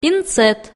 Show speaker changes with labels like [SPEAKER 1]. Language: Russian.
[SPEAKER 1] пинцет.